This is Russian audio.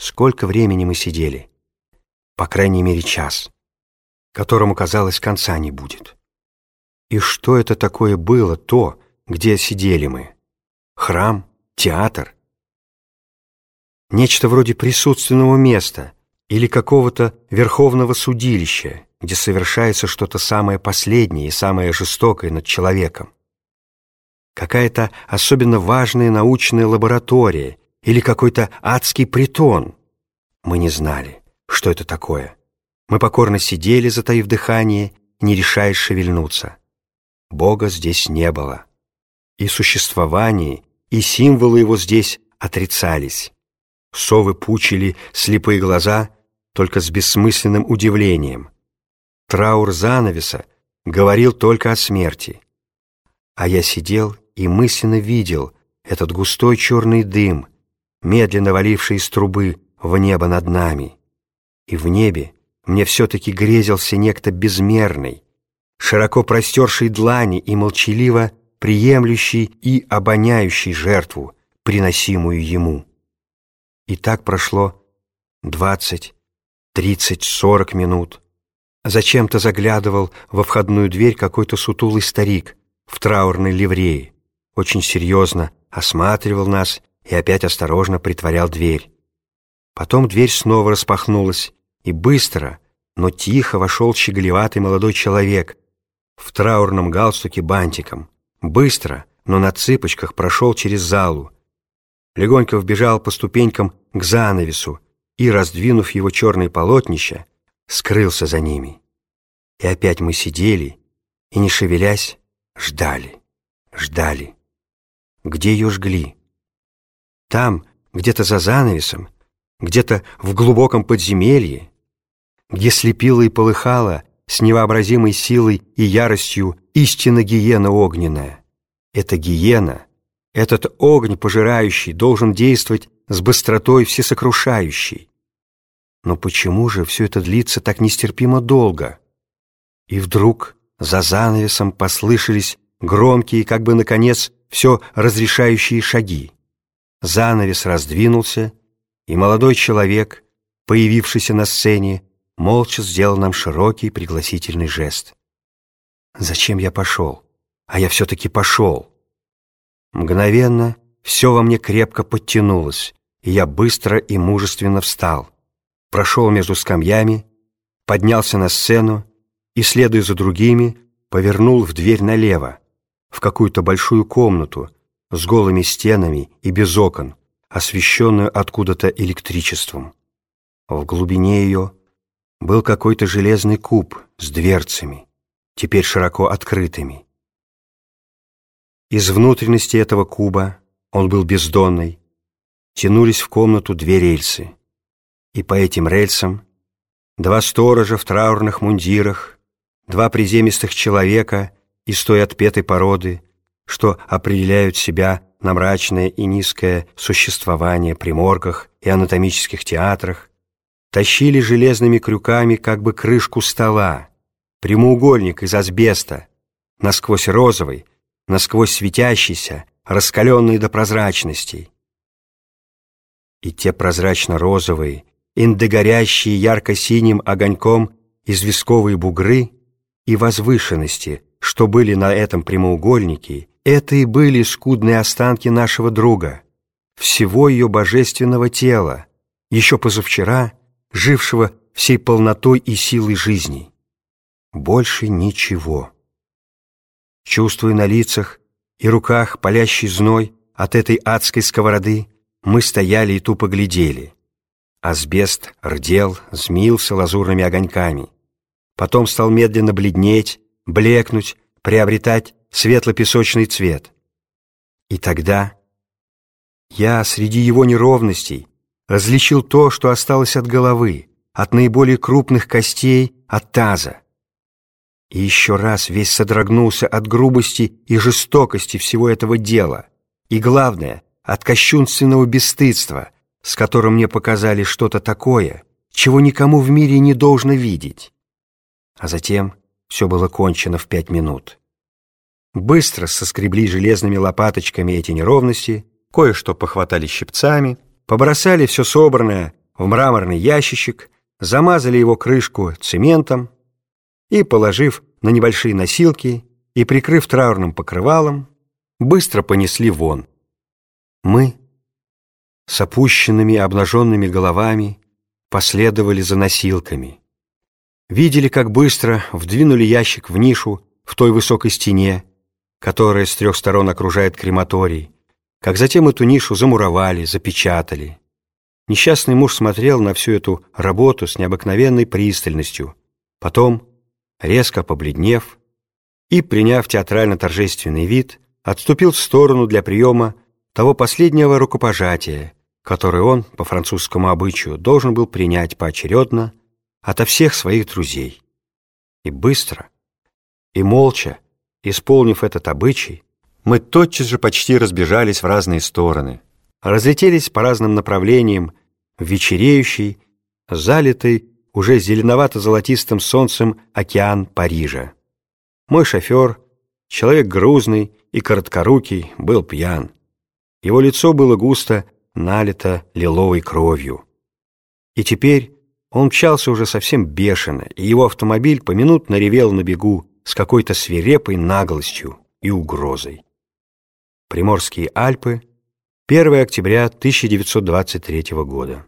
Сколько времени мы сидели? По крайней мере, час, которому, казалось, конца не будет. И что это такое было, то, где сидели мы? Храм? Театр? Нечто вроде присутственного места или какого-то верховного судилища, где совершается что-то самое последнее и самое жестокое над человеком. Какая-то особенно важная научная лаборатория или какой-то адский притон. Мы не знали, что это такое. Мы покорно сидели, затаив дыхание, не решаясь шевельнуться. Бога здесь не было. И существование, и символы его здесь отрицались. Совы пучили слепые глаза только с бессмысленным удивлением. Траур занавеса говорил только о смерти. А я сидел и мысленно видел этот густой черный дым, медленно валивший из трубы в небо над нами. И в небе мне все-таки грезился некто безмерный, широко простерший длани и молчаливо приемлющий и обоняющий жертву, приносимую ему. И так прошло двадцать, тридцать, сорок минут. Зачем-то заглядывал во входную дверь какой-то сутулый старик в траурной ливреи, очень серьезно осматривал нас и опять осторожно притворял дверь. Потом дверь снова распахнулась, и быстро, но тихо вошел щеголеватый молодой человек в траурном галстуке бантиком. Быстро, но на цыпочках прошел через залу. Легонько вбежал по ступенькам к занавесу и, раздвинув его черные полотнища, скрылся за ними. И опять мы сидели и, не шевелясь, ждали, ждали. Где ее жгли? Там, где-то за занавесом, где-то в глубоком подземелье, где слепила и полыхала с невообразимой силой и яростью истинно гиена огненная. Эта гиена, этот огонь пожирающий должен действовать с быстротой всесокрушающей. Но почему же все это длится так нестерпимо долго? И вдруг за занавесом послышались громкие, как бы, наконец, все разрешающие шаги. Занавес раздвинулся, и молодой человек, появившийся на сцене, молча сделал нам широкий пригласительный жест. Зачем я пошел? А я все-таки пошел. Мгновенно все во мне крепко подтянулось, и я быстро и мужественно встал, прошел между скамьями, поднялся на сцену и, следуя за другими, повернул в дверь налево, в какую-то большую комнату с голыми стенами и без окон, освещенную откуда-то электричеством. В глубине ее был какой-то железный куб с дверцами, теперь широко открытыми. Из внутренности этого куба, он был бездонный, тянулись в комнату две рельсы, и по этим рельсам два сторожа в траурных мундирах, два приземистых человека из той отпетой породы, что определяют себя на мрачное и низкое существование при моргах и анатомических театрах, тащили железными крюками как бы крышку стола, прямоугольник из асбеста, насквозь розовый, насквозь светящийся, раскаленный до прозрачности. И те прозрачно-розовые, индогорящие ярко-синим огоньком известковые бугры и возвышенности, что были на этом прямоугольнике, это и были скудные останки нашего друга, всего ее божественного тела, еще позавчера жившего всей полнотой и силой жизни. Больше ничего. Чувствуя на лицах и руках палящий зной от этой адской сковороды, мы стояли и тупо глядели. Асбест рдел, змился лазурными огоньками. Потом стал медленно бледнеть, блекнуть, приобретать светло-песочный цвет. И тогда я среди его неровностей различил то, что осталось от головы, от наиболее крупных костей, от таза. И еще раз весь содрогнулся от грубости и жестокости всего этого дела, и, главное, от кощунственного бесстыдства, с которым мне показали что-то такое, чего никому в мире не должно видеть. А затем все было кончено в пять минут. Быстро соскребли железными лопаточками эти неровности, кое-что похватали щипцами, побросали все собранное в мраморный ящичек, замазали его крышку цементом и, положив на небольшие носилки и прикрыв траурным покрывалом, быстро понесли вон. Мы с опущенными обнаженными головами последовали за носилками. Видели, как быстро вдвинули ящик в нишу в той высокой стене, которая с трех сторон окружает крематорий, как затем эту нишу замуровали, запечатали. Несчастный муж смотрел на всю эту работу с необыкновенной пристальностью, потом, резко побледнев и, приняв театрально-торжественный вид, отступил в сторону для приема того последнего рукопожатия, которое он, по французскому обычаю, должен был принять поочередно ото всех своих друзей. И быстро, и молча, исполнив этот обычай, мы тотчас же почти разбежались в разные стороны, разлетелись по разным направлениям в вечереющий, залитый уже зеленовато-золотистым солнцем океан Парижа. Мой шофер, человек грузный и короткорукий, был пьян. Его лицо было густо налито лиловой кровью. И теперь он мчался уже совсем бешено, и его автомобиль поминутно ревел на бегу с какой-то свирепой наглостью и угрозой. Приморские Альпы, 1 октября 1923 года.